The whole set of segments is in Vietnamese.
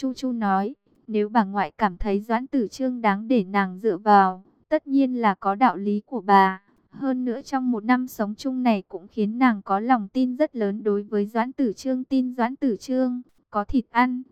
Chu Chu nói, nếu bà ngoại cảm thấy Doãn Tử Trương đáng để nàng dựa vào, tất nhiên là có đạo lý của bà. Hơn nữa trong một năm sống chung này cũng khiến nàng có lòng tin rất lớn đối với Doãn Tử Trương tin Doãn Tử Trương, có thịt ăn.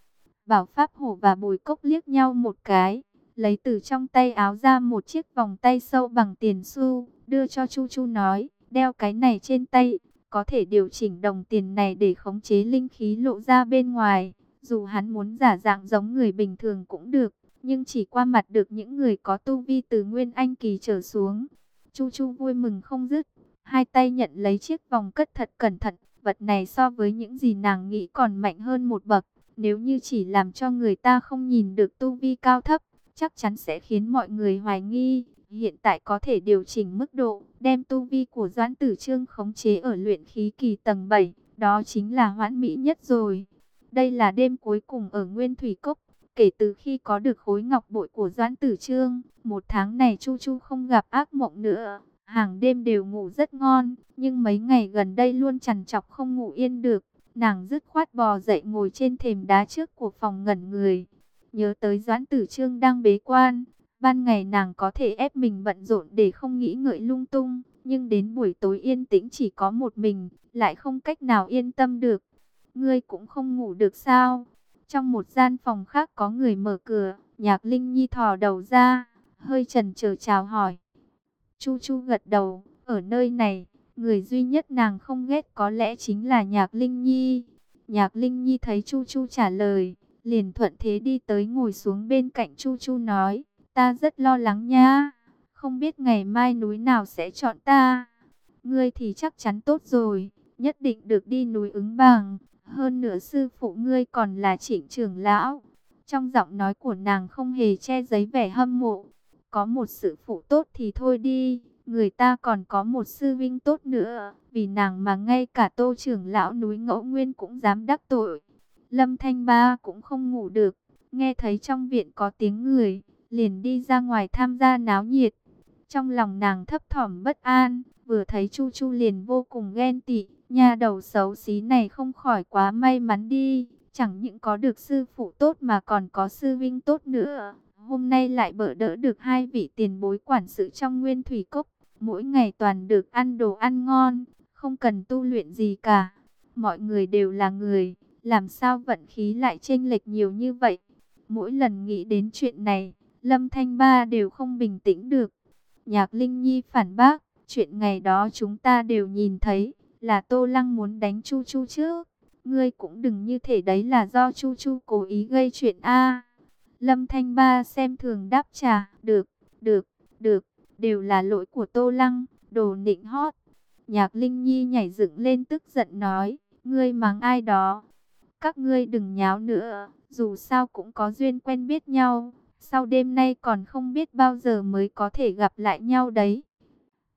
Bảo Pháp Hổ và Bùi Cốc liếc nhau một cái, lấy từ trong tay áo ra một chiếc vòng tay sâu bằng tiền xu, đưa cho Chu Chu nói, đeo cái này trên tay, có thể điều chỉnh đồng tiền này để khống chế linh khí lộ ra bên ngoài. Dù hắn muốn giả dạng giống người bình thường cũng được, nhưng chỉ qua mặt được những người có tu vi từ Nguyên Anh Kỳ trở xuống. Chu Chu vui mừng không dứt, hai tay nhận lấy chiếc vòng cất thật cẩn thận. Vật này so với những gì nàng nghĩ còn mạnh hơn một bậc. Nếu như chỉ làm cho người ta không nhìn được tu vi cao thấp, chắc chắn sẽ khiến mọi người hoài nghi. Hiện tại có thể điều chỉnh mức độ, đem tu vi của Doãn Tử Trương khống chế ở luyện khí kỳ tầng 7, đó chính là hoãn mỹ nhất rồi. Đây là đêm cuối cùng ở Nguyên Thủy Cốc, kể từ khi có được khối ngọc bội của Doãn Tử Trương, một tháng này Chu Chu không gặp ác mộng nữa, hàng đêm đều ngủ rất ngon, nhưng mấy ngày gần đây luôn chằn chọc không ngủ yên được. Nàng dứt khoát bò dậy ngồi trên thềm đá trước của phòng ngẩn người. Nhớ tới Doãn Tử Trương đang bế quan, ban ngày nàng có thể ép mình bận rộn để không nghĩ ngợi lung tung, nhưng đến buổi tối yên tĩnh chỉ có một mình, lại không cách nào yên tâm được. Ngươi cũng không ngủ được sao? Trong một gian phòng khác có người mở cửa, Nhạc Linh Nhi thò đầu ra, hơi chần chờ chào hỏi. Chu Chu gật đầu, ở nơi này, người duy nhất nàng không ghét có lẽ chính là Nhạc Linh Nhi. Nhạc Linh Nhi thấy Chu Chu trả lời, liền thuận thế đi tới ngồi xuống bên cạnh Chu Chu nói, ta rất lo lắng nha, không biết ngày mai núi nào sẽ chọn ta. Ngươi thì chắc chắn tốt rồi, nhất định được đi núi ứng bằng. Hơn nữa sư phụ ngươi còn là trịnh trưởng lão. Trong giọng nói của nàng không hề che giấy vẻ hâm mộ. Có một sự phụ tốt thì thôi đi. Người ta còn có một sư vinh tốt nữa. Vì nàng mà ngay cả tô trưởng lão núi ngẫu nguyên cũng dám đắc tội. Lâm Thanh Ba cũng không ngủ được. Nghe thấy trong viện có tiếng người. Liền đi ra ngoài tham gia náo nhiệt. Trong lòng nàng thấp thỏm bất an. Vừa thấy Chu Chu liền vô cùng ghen tị Nhà đầu xấu xí này không khỏi quá may mắn đi. Chẳng những có được sư phụ tốt mà còn có sư vinh tốt nữa. Hôm nay lại bỡ đỡ được hai vị tiền bối quản sự trong nguyên thủy cốc. Mỗi ngày toàn được ăn đồ ăn ngon, không cần tu luyện gì cả. Mọi người đều là người, làm sao vận khí lại chênh lệch nhiều như vậy? Mỗi lần nghĩ đến chuyện này, Lâm Thanh Ba đều không bình tĩnh được. Nhạc Linh Nhi phản bác, chuyện ngày đó chúng ta đều nhìn thấy, là Tô Lăng muốn đánh Chu Chu chứ. Ngươi cũng đừng như thể đấy là do Chu Chu cố ý gây chuyện a. Lâm Thanh Ba xem thường đáp trả, được, được, được, đều là lỗi của Tô Lăng, đồ nịnh hót. Nhạc Linh Nhi nhảy dựng lên tức giận nói, ngươi mắng ai đó. Các ngươi đừng nháo nữa, dù sao cũng có duyên quen biết nhau. Sau đêm nay còn không biết bao giờ mới có thể gặp lại nhau đấy.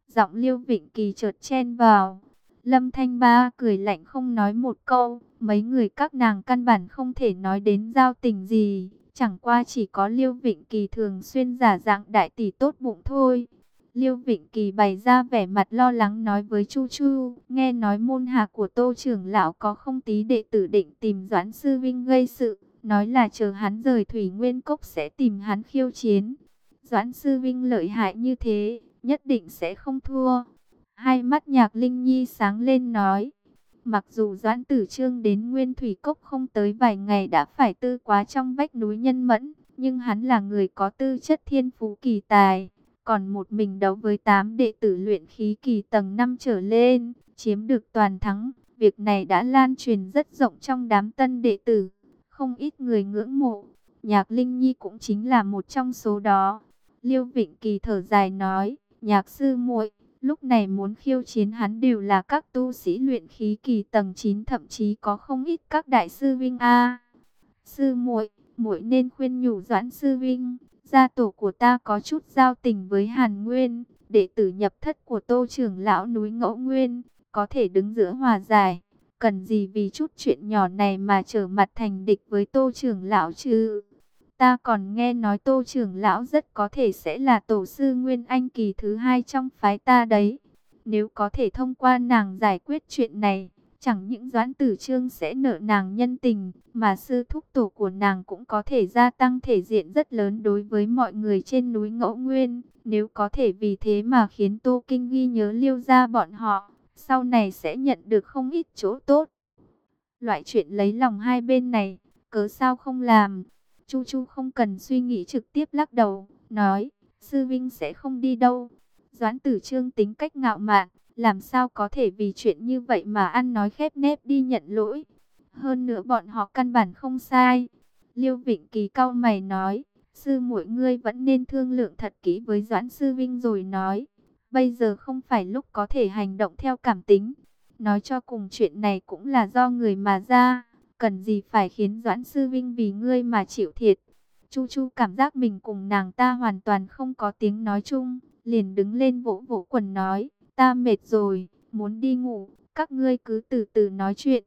Giọng Liêu Vịnh Kỳ chợt chen vào. Lâm Thanh Ba cười lạnh không nói một câu, mấy người các nàng căn bản không thể nói đến giao tình gì, chẳng qua chỉ có Liêu Vịnh Kỳ thường xuyên giả dạng đại tỷ tốt bụng thôi. Liêu Vịnh Kỳ bày ra vẻ mặt lo lắng nói với Chu Chu, nghe nói môn hạ của Tô trưởng lão có không tí đệ tử định tìm Doãn Sư Vinh gây sự, nói là chờ hắn rời Thủy Nguyên Cốc sẽ tìm hắn khiêu chiến. Doãn Sư Vinh lợi hại như thế, nhất định sẽ không thua. Hai mắt nhạc Linh Nhi sáng lên nói. Mặc dù Doãn Tử Trương đến Nguyên Thủy Cốc không tới vài ngày đã phải tư quá trong vách núi nhân mẫn, nhưng hắn là người có tư chất thiên phú kỳ tài, còn một mình đấu với tám đệ tử luyện khí kỳ tầng 5 trở lên, chiếm được toàn thắng. Việc này đã lan truyền rất rộng trong đám tân đệ tử, không ít người ngưỡng mộ. Nhạc Linh Nhi cũng chính là một trong số đó. Liêu Vịnh Kỳ thở dài nói, nhạc sư muội Lúc này muốn khiêu chiến hắn đều là các tu sĩ luyện khí kỳ tầng 9 thậm chí có không ít các đại sư vinh a. Sư muội, muội nên khuyên nhủ Doãn sư vinh, gia tổ của ta có chút giao tình với Hàn Nguyên, đệ tử nhập thất của Tô trưởng lão núi Ngẫu Nguyên, có thể đứng giữa hòa giải, cần gì vì chút chuyện nhỏ này mà trở mặt thành địch với Tô trưởng lão chứ? Ta còn nghe nói Tô trưởng lão rất có thể sẽ là tổ sư Nguyên Anh kỳ thứ hai trong phái ta đấy. Nếu có thể thông qua nàng giải quyết chuyện này, Chẳng những Doãn Tử Trương sẽ nợ nàng nhân tình, mà sư thúc tổ của nàng cũng có thể gia tăng thể diện rất lớn đối với mọi người trên núi Ngẫu Nguyên. Nếu có thể vì thế mà khiến Tô Kinh ghi nhớ liêu ra bọn họ, sau này sẽ nhận được không ít chỗ tốt. Loại chuyện lấy lòng hai bên này, cớ sao không làm? Chu Chu không cần suy nghĩ trực tiếp lắc đầu, nói, sư vinh sẽ không đi đâu. Doãn tử trương tính cách ngạo mạn, làm sao có thể vì chuyện như vậy mà ăn nói khép nép đi nhận lỗi. Hơn nữa bọn họ căn bản không sai. Liêu Vịnh Kỳ cau mày nói, sư muội ngươi vẫn nên thương lượng thật kỹ với Doãn Sư Vinh rồi nói. Bây giờ không phải lúc có thể hành động theo cảm tính. Nói cho cùng chuyện này cũng là do người mà ra. Cần gì phải khiến Doãn Sư Vinh vì ngươi mà chịu thiệt. Chu Chu cảm giác mình cùng nàng ta hoàn toàn không có tiếng nói chung. Liền đứng lên vỗ vỗ quần nói. Ta mệt rồi, muốn đi ngủ. Các ngươi cứ từ từ nói chuyện.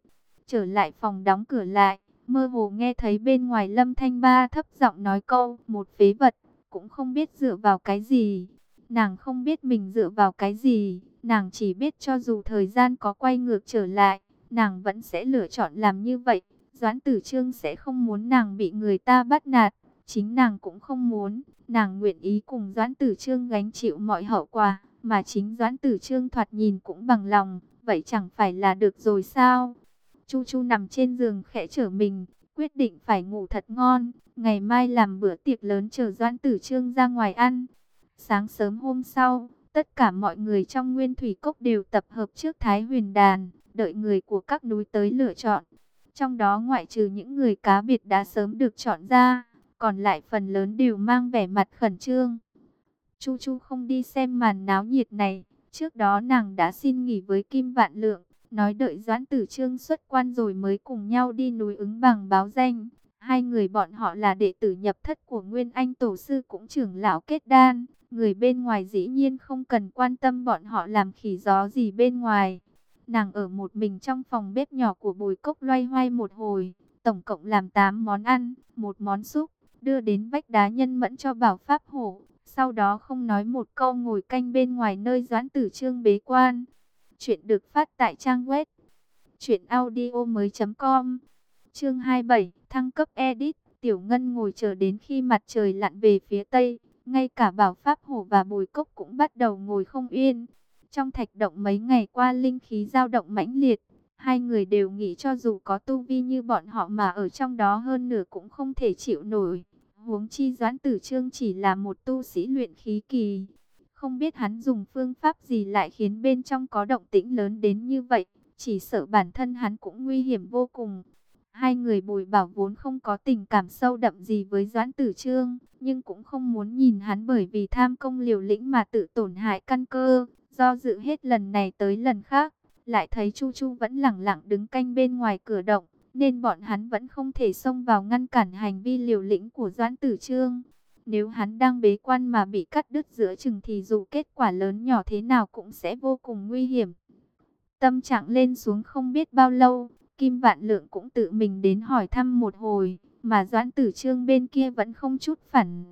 Trở lại phòng đóng cửa lại. Mơ hồ nghe thấy bên ngoài lâm thanh ba thấp giọng nói câu. Một phế vật, cũng không biết dựa vào cái gì. Nàng không biết mình dựa vào cái gì. Nàng chỉ biết cho dù thời gian có quay ngược trở lại nàng vẫn sẽ lựa chọn làm như vậy. Doãn tử trương sẽ không muốn nàng bị người ta bắt nạt, chính nàng cũng không muốn, nàng nguyện ý cùng Doãn tử trương gánh chịu mọi hậu quả, mà chính Doãn tử trương thoạt nhìn cũng bằng lòng, vậy chẳng phải là được rồi sao? Chu Chu nằm trên giường khẽ trở mình, quyết định phải ngủ thật ngon, ngày mai làm bữa tiệc lớn chờ Doãn tử trương ra ngoài ăn. Sáng sớm hôm sau, tất cả mọi người trong nguyên thủy cốc đều tập hợp trước Thái huyền đàn, đợi người của các núi tới lựa chọn. Trong đó ngoại trừ những người cá biệt đã sớm được chọn ra, còn lại phần lớn đều mang vẻ mặt khẩn trương. Chu Chu không đi xem màn náo nhiệt này, trước đó nàng đã xin nghỉ với Kim Vạn Lượng, nói đợi Doãn Tử Trương xuất quan rồi mới cùng nhau đi núi ứng bằng báo danh. Hai người bọn họ là đệ tử nhập thất của Nguyên Anh Tổ Sư cũng trưởng lão kết đan, người bên ngoài dĩ nhiên không cần quan tâm bọn họ làm khỉ gió gì bên ngoài. Nàng ở một mình trong phòng bếp nhỏ của bùi cốc loay hoay một hồi, tổng cộng làm 8 món ăn, một món súp, đưa đến vách đá nhân mẫn cho bảo pháp hổ. Sau đó không nói một câu ngồi canh bên ngoài nơi doãn tử trương bế quan. Chuyện được phát tại trang web chuyểnaudio.com Chương 27, thăng cấp edit, Tiểu Ngân ngồi chờ đến khi mặt trời lặn về phía tây, ngay cả Bảo Pháp Hổ và Bùi Cốc cũng bắt đầu ngồi không yên. Trong thạch động mấy ngày qua linh khí dao động mãnh liệt, hai người đều nghĩ cho dù có tu vi như bọn họ mà ở trong đó hơn nửa cũng không thể chịu nổi. Huống chi Doãn Tử Trương chỉ là một tu sĩ luyện khí kỳ, không biết hắn dùng phương pháp gì lại khiến bên trong có động tĩnh lớn đến như vậy, chỉ sợ bản thân hắn cũng nguy hiểm vô cùng. Hai người bùi bảo vốn không có tình cảm sâu đậm gì với Doãn Tử Trương, nhưng cũng không muốn nhìn hắn bởi vì tham công liều lĩnh mà tự tổn hại căn cơ. Do dự hết lần này tới lần khác, lại thấy Chu Chu vẫn lẳng lặng đứng canh bên ngoài cửa động, nên bọn hắn vẫn không thể xông vào ngăn cản hành vi liều lĩnh của Doãn Tử Trương. Nếu hắn đang bế quan mà bị cắt đứt giữa chừng thì dù kết quả lớn nhỏ thế nào cũng sẽ vô cùng nguy hiểm. Tâm trạng lên xuống không biết bao lâu, Kim Vạn Lượng cũng tự mình đến hỏi thăm một hồi, mà Doãn Tử Trương bên kia vẫn không chút phản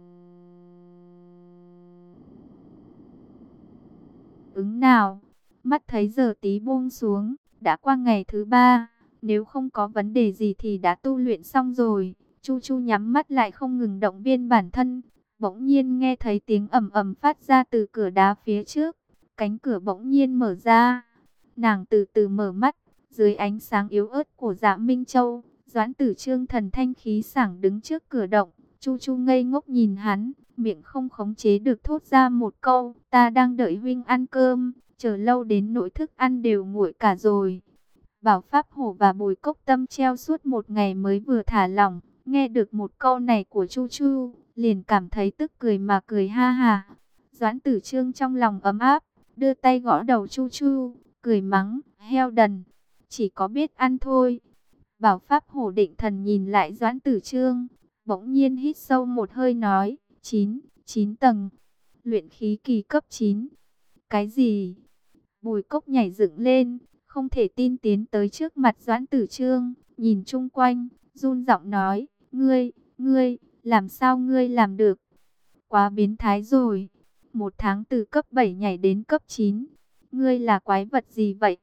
ứng nào. Mắt thấy giờ tí buông xuống, đã qua ngày thứ ba, nếu không có vấn đề gì thì đã tu luyện xong rồi. Chu Chu nhắm mắt lại không ngừng động viên bản thân, bỗng nhiên nghe thấy tiếng ầm ầm phát ra từ cửa đá phía trước, cánh cửa bỗng nhiên mở ra. Nàng từ từ mở mắt, dưới ánh sáng yếu ớt của Dạ Minh Châu, Doãn Tử Trương thần thanh khí sảng đứng trước cửa động, Chu Chu ngây ngốc nhìn hắn, miệng không khống chế được thốt ra một câu, ta đang đợi huynh ăn cơm, chờ lâu đến nỗi thức ăn đều nguội cả rồi. Bảo Pháp Hổ và Bùi Cốc Tâm treo suốt một ngày mới vừa thả lỏng, nghe được một câu này của Chu Chu, liền cảm thấy tức cười mà cười ha ha. Doãn Tử Trương trong lòng ấm áp, đưa tay gõ đầu Chu Chu, cười mắng, heo đần, chỉ có biết ăn thôi. Bảo Pháp Hổ định thần nhìn lại Doãn Tử Trương, bỗng nhiên hít sâu một hơi nói, 9, 9 tầng, luyện khí kỳ cấp 9. Cái gì? Bùi cốc nhảy dựng lên, không thể tin tiến tới trước mặt Doãn Tử Trương, nhìn chung quanh, run giọng nói, ngươi, ngươi, làm sao ngươi làm được? Quá biến thái rồi, một tháng từ cấp 7 nhảy đến cấp 9, ngươi là quái vật gì vậy?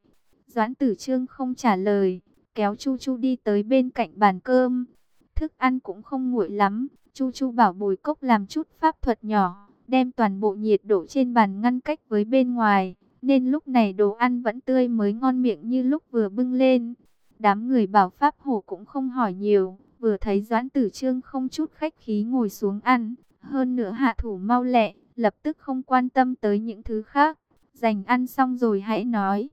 Doãn tử trương không trả lời, kéo Chu Chu đi tới bên cạnh bàn cơm. Thức ăn cũng không nguội lắm, Chu Chu bảo bồi cốc làm chút pháp thuật nhỏ, đem toàn bộ nhiệt độ trên bàn ngăn cách với bên ngoài, nên lúc này đồ ăn vẫn tươi mới ngon miệng như lúc vừa bưng lên. Đám người bảo pháp hổ cũng không hỏi nhiều, vừa thấy Doãn Tử Trương không chút khách khí ngồi xuống ăn, hơn nữa hạ thủ mau lẹ, lập tức không quan tâm tới những thứ khác, dành ăn xong rồi hãy nói.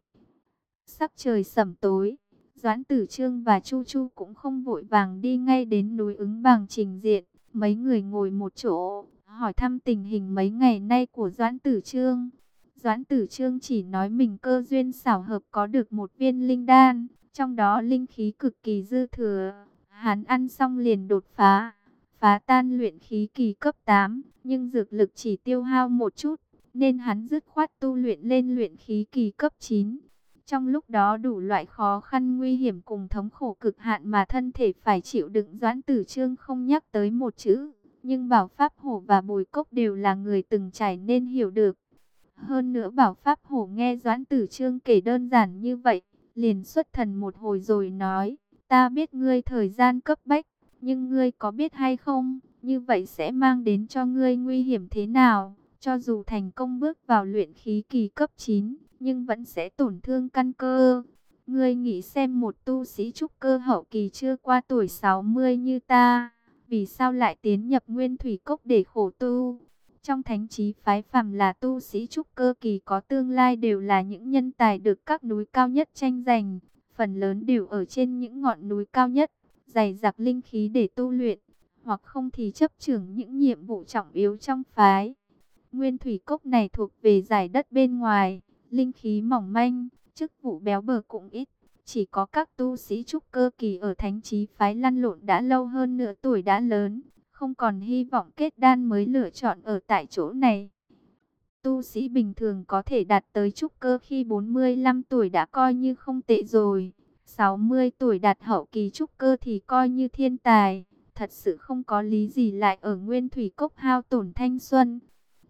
Sắc trời sẩm tối, Doãn Tử Trương và Chu Chu cũng không vội vàng đi ngay đến núi ứng bằng trình diện, mấy người ngồi một chỗ, hỏi thăm tình hình mấy ngày nay của Doãn Tử Trương. Doãn Tử Trương chỉ nói mình cơ duyên xảo hợp có được một viên linh đan, trong đó linh khí cực kỳ dư thừa. Hắn ăn xong liền đột phá, phá tan luyện khí kỳ cấp 8, nhưng dược lực chỉ tiêu hao một chút, nên hắn dứt khoát tu luyện lên luyện khí kỳ cấp 9. Trong lúc đó đủ loại khó khăn nguy hiểm cùng thống khổ cực hạn mà thân thể phải chịu đựng Doãn Tử Trương không nhắc tới một chữ, nhưng Bảo Pháp Hổ và Bùi Cốc đều là người từng trải nên hiểu được. Hơn nữa Bảo Pháp Hổ nghe Doãn Tử Trương kể đơn giản như vậy, liền xuất thần một hồi rồi nói, ta biết ngươi thời gian cấp bách, nhưng ngươi có biết hay không, như vậy sẽ mang đến cho ngươi nguy hiểm thế nào, cho dù thành công bước vào luyện khí kỳ cấp 9, nhưng vẫn sẽ tổn thương căn cơ. Ngươi nghĩ xem một tu sĩ trúc cơ hậu kỳ chưa qua tuổi 60 như ta, vì sao lại tiến nhập nguyên thủy cốc để khổ tu? Trong thánh trí phái phàm là tu sĩ trúc cơ kỳ có tương lai đều là những nhân tài được các núi cao nhất tranh giành, phần lớn đều ở trên những ngọn núi cao nhất, dày dặc linh khí để tu luyện, hoặc không thì chấp trưởng những nhiệm vụ trọng yếu trong phái. Nguyên thủy cốc này thuộc về giải đất bên ngoài, linh khí mỏng manh, chức vụ béo bở cũng ít. Chỉ có các tu sĩ trúc cơ kỳ ở thánh trí phái lăn lộn đã lâu hơn nửa tuổi đã lớn, không còn hy vọng kết đan mới lựa chọn ở tại chỗ này. Tu sĩ bình thường có thể đạt tới trúc cơ khi 45 tuổi đã coi như không tệ rồi. 60 tuổi đạt hậu kỳ trúc cơ thì coi như thiên tài. Thật sự không có lý gì lại ở nguyên thủy cốc hao tổn thanh xuân.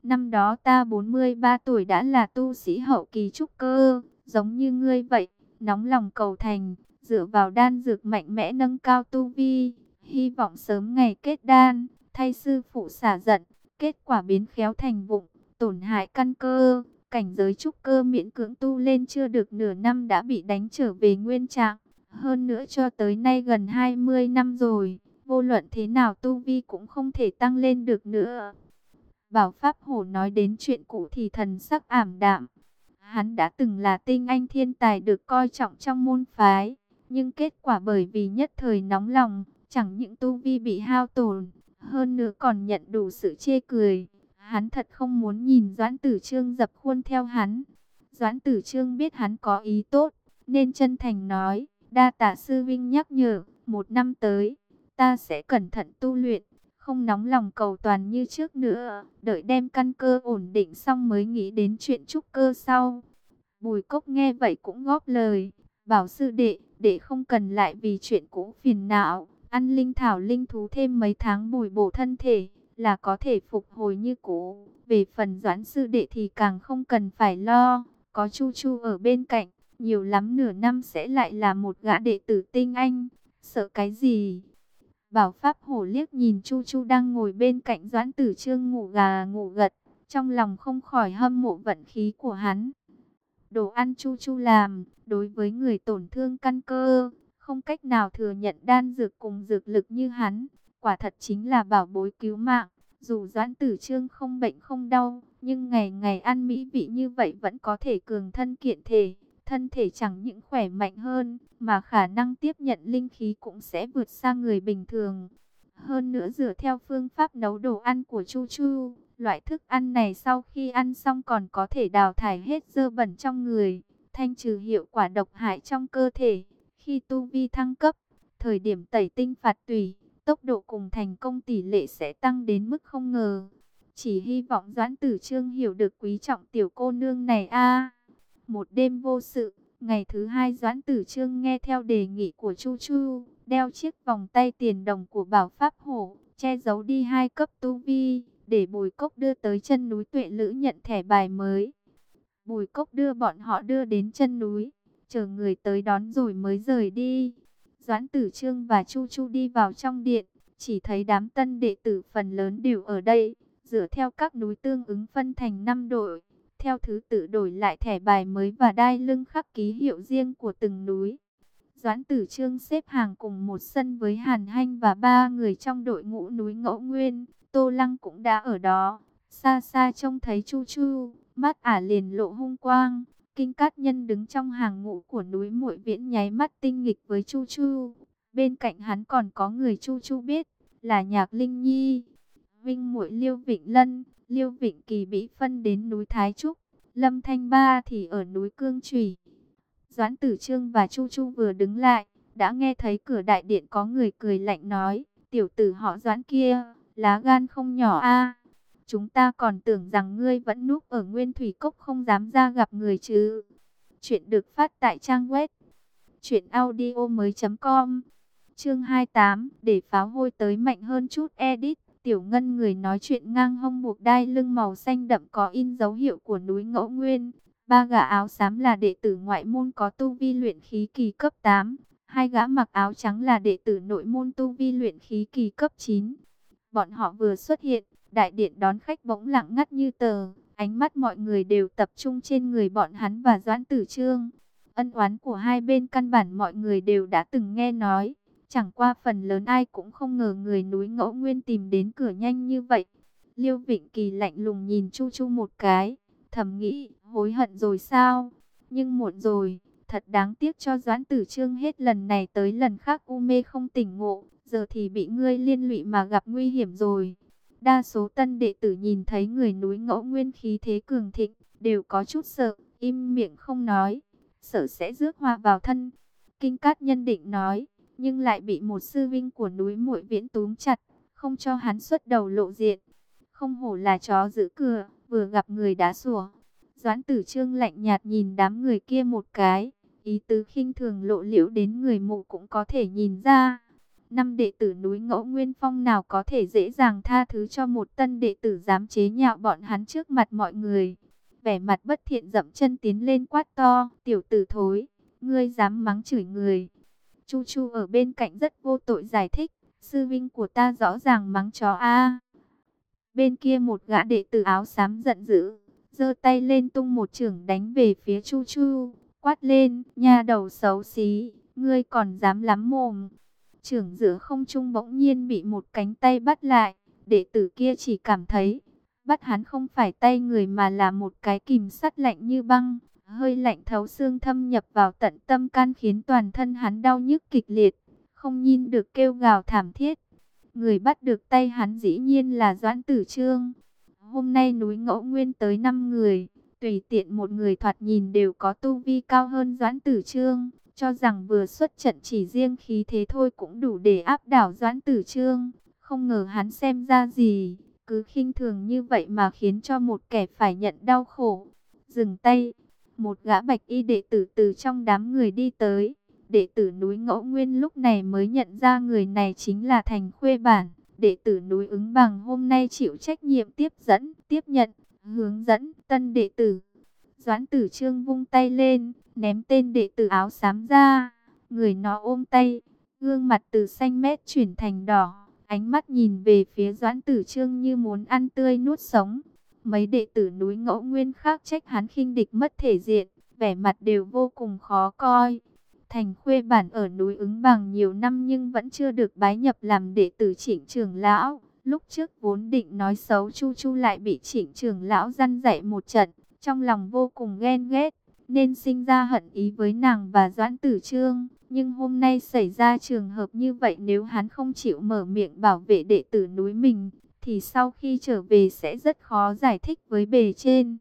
Năm đó ta 43 tuổi đã là tu sĩ hậu kỳ trúc cơ, giống như ngươi vậy, nóng lòng cầu thành, dựa vào đan dược mạnh mẽ nâng cao tu vi, hy vọng sớm ngày kết đan, thay sư phụ xả giận, kết quả biến khéo thành vụng, tổn hại căn cơ, cảnh giới trúc cơ miễn cưỡng tu lên chưa được nửa năm đã bị đánh trở về nguyên trạng, hơn nữa cho tới nay gần 20 năm rồi, vô luận thế nào tu vi cũng không thể tăng lên được nữa. Bảo Pháp Hổ nói đến chuyện cũ thì thần sắc ảm đạm. Hắn đã từng là tinh anh thiên tài được coi trọng trong môn phái, nhưng kết quả bởi vì nhất thời nóng lòng, chẳng những tu vi bị hao tổn, hơn nữa còn nhận đủ sự chê cười. Hắn thật không muốn nhìn Doãn Tử Trương dập khuôn theo hắn. Doãn Tử Trương biết hắn có ý tốt, nên chân thành nói, đa tạ sư vinh nhắc nhở, một năm tới, ta sẽ cẩn thận tu luyện, không nóng lòng cầu toàn như trước nữa, đợi đem căn cơ ổn định xong mới nghĩ đến chuyện trúc cơ sau. Bùi cốc nghe vậy cũng góp lời, bảo sư đệ, đệ không cần lại vì chuyện cũ phiền não, ăn linh thảo linh thú thêm mấy tháng bồi bổ thân thể, là có thể phục hồi như cũ. Về phần doãn sư đệ thì càng không cần phải lo, có chu chu ở bên cạnh, nhiều lắm nửa năm sẽ lại là một gã đệ tử tinh anh, sợ cái gì? Bảo Pháp Hổ liếc nhìn Chu Chu đang ngồi bên cạnh Doãn Tử Trương ngủ gà ngủ gật, trong lòng không khỏi hâm mộ vận khí của hắn. Đồ ăn Chu Chu làm, đối với người tổn thương căn cơ, không cách nào thừa nhận đan dược cùng dược lực như hắn, quả thật chính là bảo bối cứu mạng. Dù Doãn Tử Trương không bệnh không đau, nhưng ngày ngày ăn mỹ vị như vậy vẫn có thể cường thân kiện thể thân thể chẳng những khỏe mạnh hơn, mà khả năng tiếp nhận linh khí cũng sẽ vượt xa người bình thường. Hơn nữa dựa theo phương pháp nấu đồ ăn của Chu Chu, loại thức ăn này sau khi ăn xong còn có thể đào thải hết dơ bẩn trong người, thanh trừ hiệu quả độc hại trong cơ thể. Khi tu vi thăng cấp, thời điểm tẩy tinh phạt tùy, tốc độ cùng thành công tỷ lệ sẽ tăng đến mức không ngờ. Chỉ hy vọng Doãn Tử Trương hiểu được quý trọng tiểu cô nương này a. Một đêm vô sự, ngày thứ hai Doãn Tử Trương nghe theo đề nghị của Chu Chu, đeo chiếc vòng tay tiền đồng của Bảo Pháp Hổ, che giấu đi hai cấp tu vi, để Bùi Cốc đưa tới chân núi Tuệ Lữ nhận thẻ bài mới. Bùi Cốc đưa bọn họ đưa đến chân núi, chờ người tới đón rồi mới rời đi. Doãn Tử Trương và Chu Chu đi vào trong điện, chỉ thấy đám tân đệ tử phần lớn đều ở đây, dựa theo các núi tương ứng phân thành 5 đội, theo thứ tự đổi lại thẻ bài mới và đai lưng khắc ký hiệu riêng của từng núi. Doãn Tử Trương xếp hàng cùng một sân với Hàn Hanh và ba người trong đội ngũ núi Ngẫu Nguyên, Tô Lăng cũng đã ở đó. Xa xa trông thấy Chu Chu, mắt ả liền lộ hung quang, Kinh Cát Nhân đứng trong hàng ngũ của núi Muội Viễn nháy mắt tinh nghịch với Chu Chu. Bên cạnh hắn còn có người Chu Chu biết, là Nhạc Linh Nhi. Vinh Muội Liêu Vịnh Lân, Liêu Vịnh Kỳ bị phân đến núi Thái Trúc, Lâm Thanh Ba thì ở núi Cương Trùy. Doãn Tử Trương và Chu Chu vừa đứng lại, đã nghe thấy cửa đại điện có người cười lạnh nói, tiểu tử họ Doãn kia, lá gan không nhỏ a. Chúng ta còn tưởng rằng ngươi vẫn núp ở Nguyên Thủy Cốc không dám ra gặp người chứ. Chuyện được phát tại trang web truyệnaudiomoi.com. Chương 28, để pháo hôi tới mạnh hơn chút edit. Tiểu Ngân người nói chuyện ngang hông buộc đai lưng màu xanh đậm có in dấu hiệu của núi Ngẫu Nguyên. Ba gã áo xám là đệ tử ngoại môn có tu vi luyện khí kỳ cấp 8. Hai gã mặc áo trắng là đệ tử nội môn tu vi luyện khí kỳ cấp 9. Bọn họ vừa xuất hiện, đại điện đón khách bỗng lặng ngắt như tờ. Ánh mắt mọi người đều tập trung trên người bọn hắn và Doãn Tử Trương. Ân oán của hai bên căn bản mọi người đều đã từng nghe nói. Chẳng qua phần lớn ai cũng không ngờ người núi ngẫu nguyên tìm đến cửa nhanh như vậy. Liêu Vịnh Kỳ lạnh lùng nhìn Chu Chu một cái, thầm nghĩ, hối hận rồi sao? Nhưng muộn rồi, thật đáng tiếc cho Doãn Tử Trương hết lần này tới lần khác u mê không tỉnh ngộ, giờ thì bị ngươi liên lụy mà gặp nguy hiểm rồi. Đa số tân đệ tử nhìn thấy người núi ngẫu nguyên khí thế cường thịnh, đều có chút sợ, im miệng không nói, sợ sẽ rước hoa vào thân. Kinh Cát nhân định nói, nhưng lại bị một sư vinh của núi muội viễn túm chặt, không cho hắn xuất đầu lộ diện. Không hổ là chó giữ cửa, vừa gặp người đá sủa. Doãn tử trương lạnh nhạt nhìn đám người kia một cái, ý tứ khinh thường lộ liễu đến người mụ cũng có thể nhìn ra. Năm đệ tử núi ngẫu nguyên phong nào có thể dễ dàng tha thứ cho một tân đệ tử dám chế nhạo bọn hắn trước mặt mọi người. Vẻ mặt bất thiện dậm chân tiến lên quát to, tiểu tử thối, ngươi dám mắng chửi người. Chu Chu ở bên cạnh rất vô tội giải thích, sư vinh của ta rõ ràng mắng chó a. Bên kia một gã đệ tử áo xám giận dữ, giơ tay lên tung một chưởng đánh về phía Chu Chu, quát lên, nha đầu xấu xí, ngươi còn dám lắm mồm. Trưởng giữa không trung bỗng nhiên bị một cánh tay bắt lại, đệ tử kia chỉ cảm thấy, bắt hắn không phải tay người mà là một cái kìm sắt lạnh như băng, hơi lạnh thấu xương thâm nhập vào tận tâm can khiến toàn thân hắn đau nhức kịch liệt, không nhìn được kêu gào thảm thiết. Người bắt được tay hắn dĩ nhiên là Doãn Tử Trương. Hôm nay núi ngẫu nguyên tới 5 người, tùy tiện một người thoạt nhìn đều có tu vi cao hơn Doãn Tử Trương, cho rằng vừa xuất trận chỉ riêng khí thế thôi cũng đủ để áp đảo Doãn Tử Trương. Không ngờ hắn xem ra gì, cứ khinh thường như vậy mà khiến cho một kẻ phải nhận đau khổ. Dừng tay, một gã bạch y đệ tử từ trong đám người đi tới. Đệ tử núi Ngẫu Nguyên lúc này mới nhận ra người này chính là Thành Khuê Bản. Đệ tử núi ứng bằng hôm nay chịu trách nhiệm tiếp dẫn, tiếp nhận, hướng dẫn tân đệ tử. Doãn tử trương vung tay lên, ném tên đệ tử áo xám ra. Người nó ôm tay, gương mặt từ xanh mét chuyển thành đỏ. Ánh mắt nhìn về phía doãn tử trương như muốn ăn tươi nuốt sống. Mấy đệ tử núi ngẫu nguyên khác trách hắn khinh địch mất thể diện, vẻ mặt đều vô cùng khó coi. Thành khuê bản ở núi ứng bằng nhiều năm nhưng vẫn chưa được bái nhập làm đệ tử trịnh trường lão. Lúc trước vốn định nói xấu Chu Chu lại bị trịnh trường lão răn dạy một trận, trong lòng vô cùng ghen ghét, nên sinh ra hận ý với nàng và Doãn Tử Trương. Nhưng hôm nay xảy ra trường hợp như vậy nếu hắn không chịu mở miệng bảo vệ đệ tử núi mình, thì sau khi trở về sẽ rất khó giải thích với bề trên.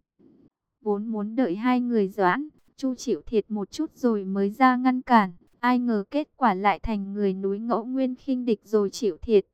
Vốn muốn đợi hai người Doãn, Chu chịu thiệt một chút rồi mới ra ngăn cản. Ai ngờ kết quả lại thành người núi ngẫu nguyên khinh địch rồi chịu thiệt.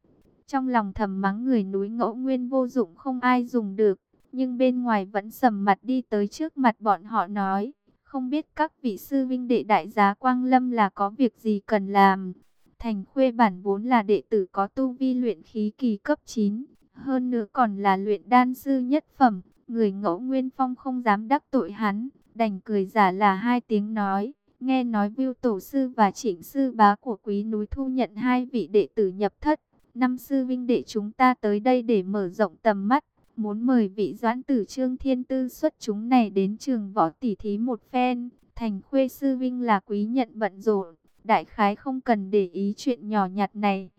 Trong lòng thầm mắng người núi ngẫu nguyên vô dụng không ai dùng được. Nhưng bên ngoài vẫn sầm mặt đi tới trước mặt bọn họ nói. Không biết các vị sư vinh đệ đại giá Quang Lâm là có việc gì cần làm. Thành khuê bản vốn là đệ tử có tu vi luyện khí kỳ cấp 9. Hơn nữa còn là luyện đan sư nhất phẩm. Người ngẫu nguyên phong không dám đắc tội hắn đành cười giả là hai tiếng nói, Nghe nói Viu Tổ Sư và Trịnh Sư Bá của quý núi thu nhận hai vị đệ tử nhập thất. Năm sư vinh đệ chúng ta tới đây để mở rộng tầm mắt. Muốn mời vị doãn tử trương thiên tư xuất chúng này đến trường võ tỷ thí một phen. Thành khuê sư vinh là quý nhận bận rộn. Đại khái không cần để ý chuyện nhỏ nhặt này.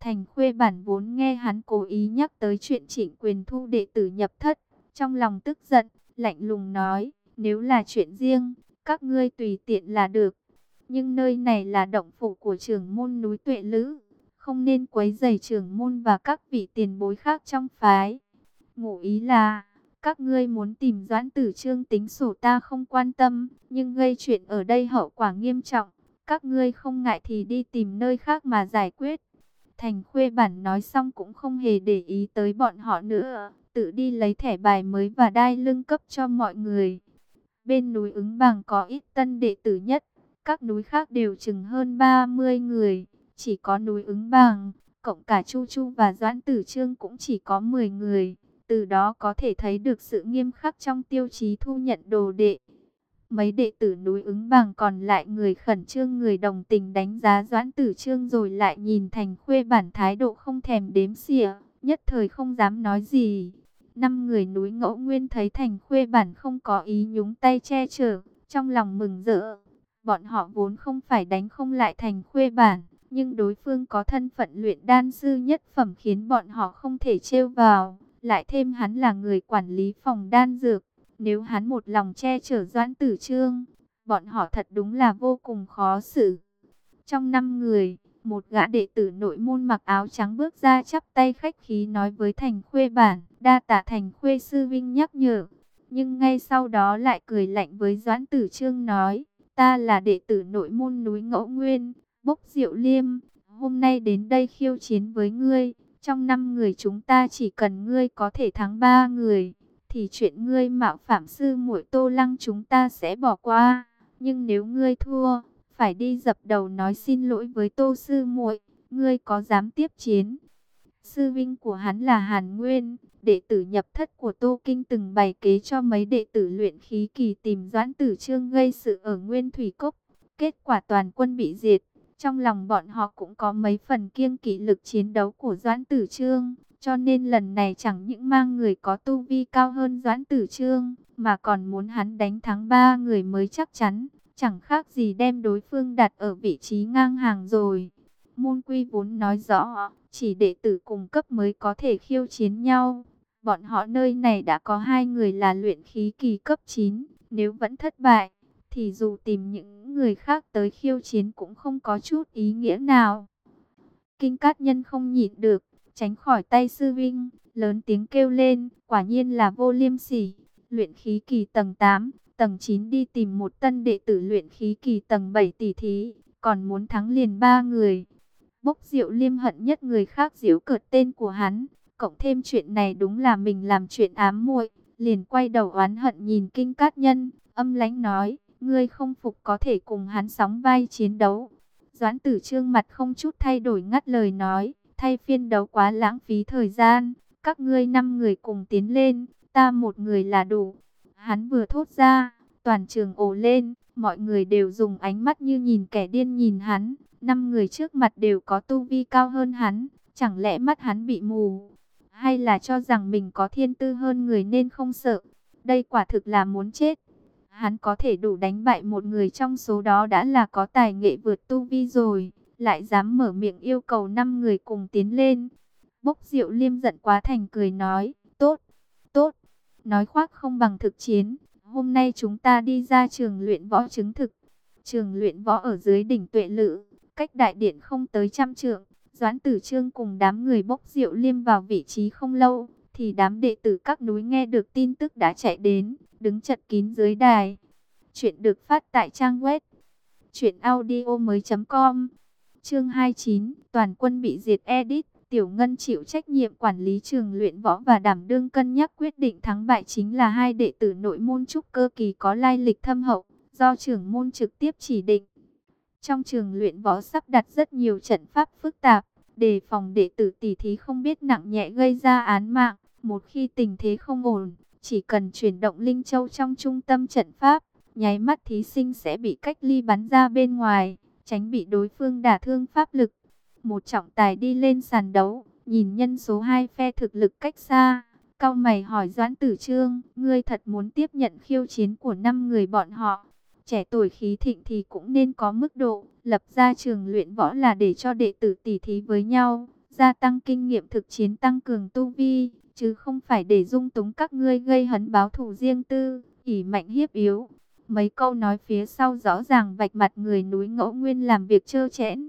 Thành khuê bản vốn nghe hắn cố ý nhắc tới chuyện trịnh quyền thu đệ tử nhập thất. Trong lòng tức giận, lạnh lùng nói, nếu là chuyện riêng, các ngươi tùy tiện là được. Nhưng nơi này là động phủ của trưởng môn núi tuệ lữ, không nên quấy rầy trưởng môn và các vị tiền bối khác trong phái. Ngụ ý là, các ngươi muốn tìm doãn tử trương tính sổ ta không quan tâm, nhưng gây chuyện ở đây hậu quả nghiêm trọng. Các ngươi không ngại thì đi tìm nơi khác mà giải quyết. Thành khuê bản nói xong cũng không hề để ý tới bọn họ nữa, tự đi lấy thẻ bài mới và đai lưng cấp cho mọi người. Bên núi ứng bằng có ít tân đệ tử nhất, các núi khác đều chừng hơn 30 người, chỉ có núi ứng bằng, cộng cả Chu Chu và Doãn Tử Trương cũng chỉ có 10 người. Từ đó có thể thấy được sự nghiêm khắc trong tiêu chí thu nhận đồ đệ. Mấy đệ tử núi ứng bằng còn lại người khẩn trương người đồng tình đánh giá Doãn Tử Trương rồi lại nhìn thành khuê bản thái độ không thèm đếm xỉa, nhất thời không dám nói gì. Năm người núi ngẫu nguyên thấy thành khuê bản không có ý nhúng tay che chở, trong lòng mừng rỡ. Bọn họ vốn không phải đánh không lại thành khuê bản, nhưng đối phương có thân phận luyện đan sư nhất phẩm khiến bọn họ không thể trêu vào. Lại thêm hắn là người quản lý phòng đan dược, nếu hắn một lòng che chở doãn tử trương, bọn họ thật đúng là vô cùng khó xử. Trong năm người, một gã đệ tử nội môn mặc áo trắng bước ra chắp tay khách khí nói với thành khuê bản, đa tạ thành khuê sư vinh nhắc nhở. Nhưng ngay sau đó lại cười lạnh với doãn tử trương nói, ta là đệ tử nội môn núi ngẫu nguyên, bốc diệu liêm, hôm nay đến đây khiêu chiến với ngươi. Trong năm người chúng ta chỉ cần ngươi có thể thắng ba người, thì chuyện ngươi mạo phạm sư muội Tô Lăng chúng ta sẽ bỏ qua. Nhưng nếu ngươi thua, phải đi dập đầu nói xin lỗi với Tô sư muội, ngươi có dám tiếp chiến? Sư vinh của hắn là Hàn Nguyên, đệ tử nhập thất của Tô Kinh từng bày kế cho mấy đệ tử luyện khí kỳ tìm Doãn Tử Trương gây sự ở Nguyên Thủy Cốc. Kết quả toàn quân bị diệt. Trong lòng bọn họ cũng có mấy phần kiêng kỵ lực chiến đấu của Doãn Tử Trương, cho nên lần này chẳng những mang người có tu vi cao hơn Doãn Tử Trương, mà còn muốn hắn đánh thắng ba người mới chắc chắn, chẳng khác gì đem đối phương đặt ở vị trí ngang hàng rồi. Môn quy vốn nói rõ, chỉ đệ tử cùng cấp mới có thể khiêu chiến nhau. Bọn họ nơi này đã có hai người là luyện khí kỳ cấp 9, nếu vẫn thất bại, thì dù tìm những người khác tới khiêu chiến cũng không có chút ý nghĩa nào. Kinh Cát Nhân không nhịn được, tránh khỏi tay sư vinh, lớn tiếng kêu lên, quả nhiên là vô liêm sỉ, luyện khí kỳ tầng 8, tầng 9 đi tìm một tân đệ tử luyện khí kỳ tầng 7 tỷ thí, còn muốn thắng liền ba người. Bốc diệu liêm hận nhất người khác diễu cợt tên của hắn, cộng thêm chuyện này đúng là mình làm chuyện ám muội, liền quay đầu oán hận nhìn kinh cát nhân, âm lãnh nói, ngươi không phục có thể cùng hắn sóng vai chiến đấu. Doãn tử trương mặt không chút thay đổi ngắt lời nói, thay phiên đấu quá lãng phí thời gian, các ngươi năm người cùng tiến lên, ta một người là đủ. Hắn vừa thốt ra, toàn trường ồ lên, mọi người đều dùng ánh mắt như nhìn kẻ điên nhìn hắn, năm người trước mặt đều có tu vi cao hơn hắn, chẳng lẽ mắt hắn bị mù, hay là cho rằng mình có thiên tư hơn người nên không sợ, đây quả thực là muốn chết. Hắn có thể đủ đánh bại một người trong số đó đã là có tài nghệ vượt tu vi rồi, lại dám mở miệng yêu cầu năm người cùng tiến lên. Bốc Diệu Liêm giận quá thành cười nói, tốt, tốt, nói khoác không bằng thực chiến. Hôm nay chúng ta đi ra trường luyện võ chứng thực. Trường luyện võ ở dưới đỉnh tuệ lự, cách đại điện không tới trăm trượng. Doãn tử trương cùng đám người bốc Diệu Liêm vào vị trí không lâu, thì đám đệ tử các núi nghe được tin tức đã chạy đến, đứng chật kín dưới đài. Chuyện được phát tại trang web chuyện audio mới com Chương 29, toàn quân bị diệt edit, Tiểu Ngân chịu trách nhiệm quản lý trường luyện võ và đảm đương cân nhắc quyết định thắng bại chính là hai đệ tử nội môn trúc cơ kỳ có lai lịch thâm hậu, do trưởng môn trực tiếp chỉ định. Trong trường luyện võ sắp đặt rất nhiều trận pháp phức tạp, đề phòng đệ tử tỷ thí không biết nặng nhẹ gây ra án mạng. Một khi tình thế không ổn, chỉ cần chuyển động Linh Châu trong trung tâm trận pháp, nháy mắt thí sinh sẽ bị cách ly bắn ra bên ngoài, tránh bị đối phương đả thương pháp lực. Một trọng tài đi lên sàn đấu, nhìn nhân số hai phe thực lực cách xa, cao mày hỏi Doãn Tử Trương, ngươi thật muốn tiếp nhận khiêu chiến của năm người bọn họ. Trẻ tuổi khí thịnh thì cũng nên có mức độ, lập ra trường luyện võ là để cho đệ tử tỉ thí với nhau, gia tăng kinh nghiệm thực chiến tăng cường tu vi, chứ không phải để dung túng các ngươi gây hấn báo thù riêng tư, ỉ mạnh hiếp yếu. Mấy câu nói phía sau rõ ràng vạch mặt người núi ngẫu nguyên làm việc trơ chẽn.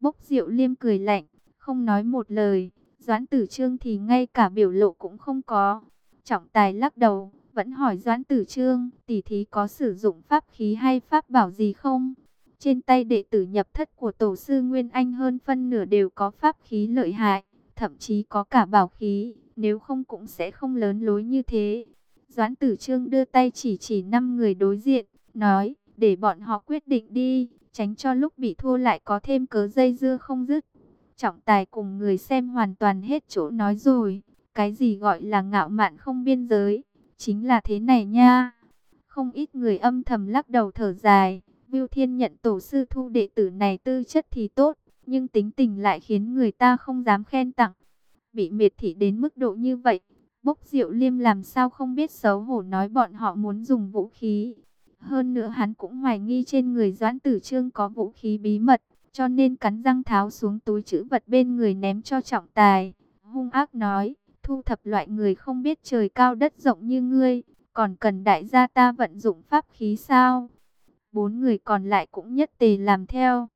Bốc rượu liêm cười lạnh, không nói một lời. Doãn tử trương thì ngay cả biểu lộ cũng không có. Trọng tài lắc đầu, vẫn hỏi Doãn tử trương, tỷ thí có sử dụng pháp khí hay pháp bảo gì không? Trên tay đệ tử nhập thất của tổ sư Nguyên Anh hơn phân nửa đều có pháp khí lợi hại, thậm chí có cả bảo khí, nếu không cũng sẽ không lớn lối như thế. Doãn tử trương đưa tay chỉ chỉ năm người đối diện, nói, để bọn họ quyết định đi, tránh cho lúc bị thua lại có thêm cớ dây dưa không dứt. Trọng tài cùng người xem hoàn toàn hết chỗ nói rồi, cái gì gọi là ngạo mạn không biên giới, chính là thế này nha. Không ít người âm thầm lắc đầu thở dài, Viu Thiên nhận tổ sư thu đệ tử này tư chất thì tốt, nhưng tính tình lại khiến người ta không dám khen tặng. Bị miệt thị đến mức độ như vậy, Bốc Diệu Liêm làm sao không biết xấu hổ nói bọn họ muốn dùng vũ khí. Hơn nữa hắn cũng hoài nghi trên người Doãn Tử Trương có vũ khí bí mật, cho nên cắn răng tháo xuống túi chữ vật bên người ném cho trọng tài. Hung ác nói, thu thập loại người không biết trời cao đất rộng như ngươi, còn cần đại gia ta vận dụng pháp khí sao? Bốn người còn lại cũng nhất tề làm theo.